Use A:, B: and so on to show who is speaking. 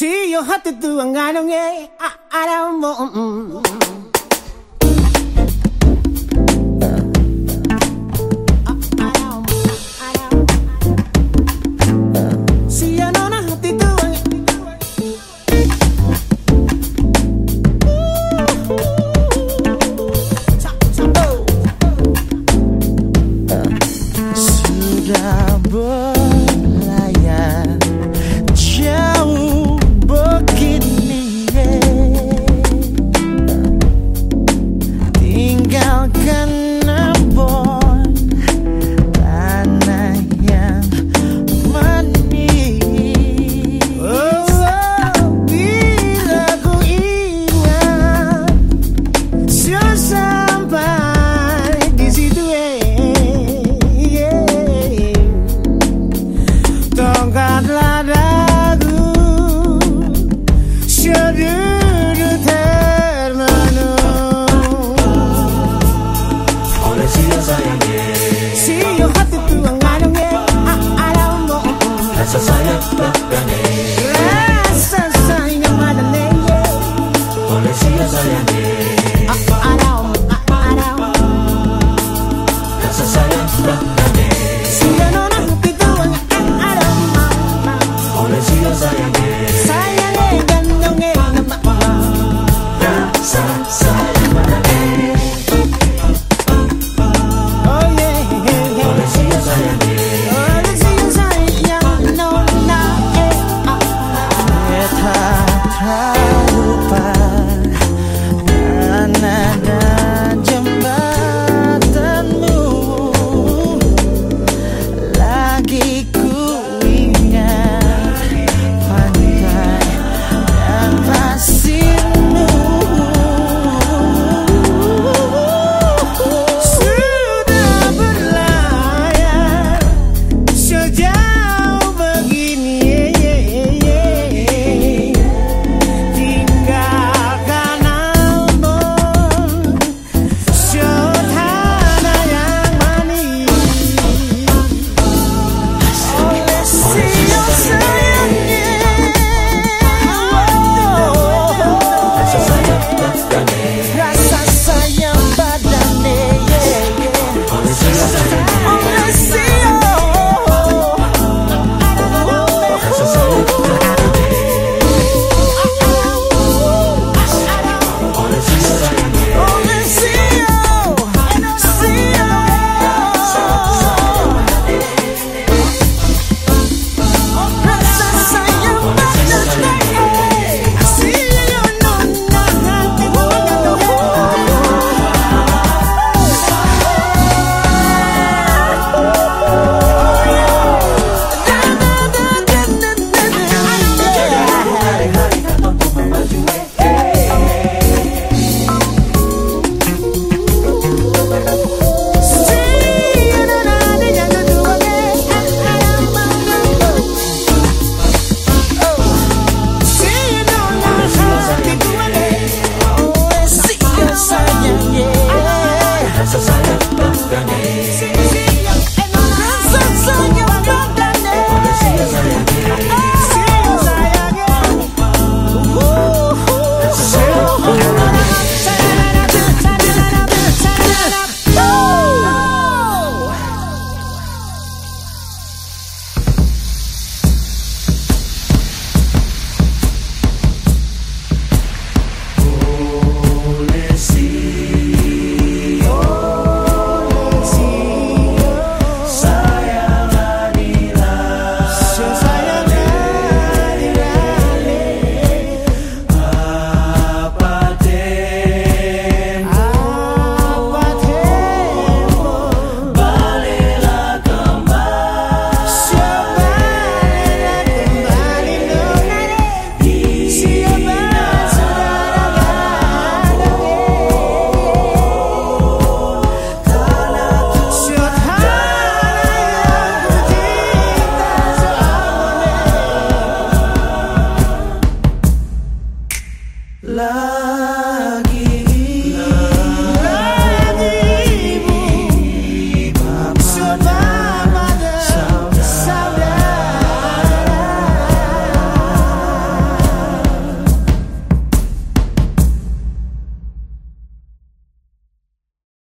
A: See your have to do and I don't get I don't sokaklar adım Şöbürü termanı. Ona
B: çiğ sayenge
A: Çiğ hatı tuğan alange Alambo Rasa sayang bakane Rasa sayang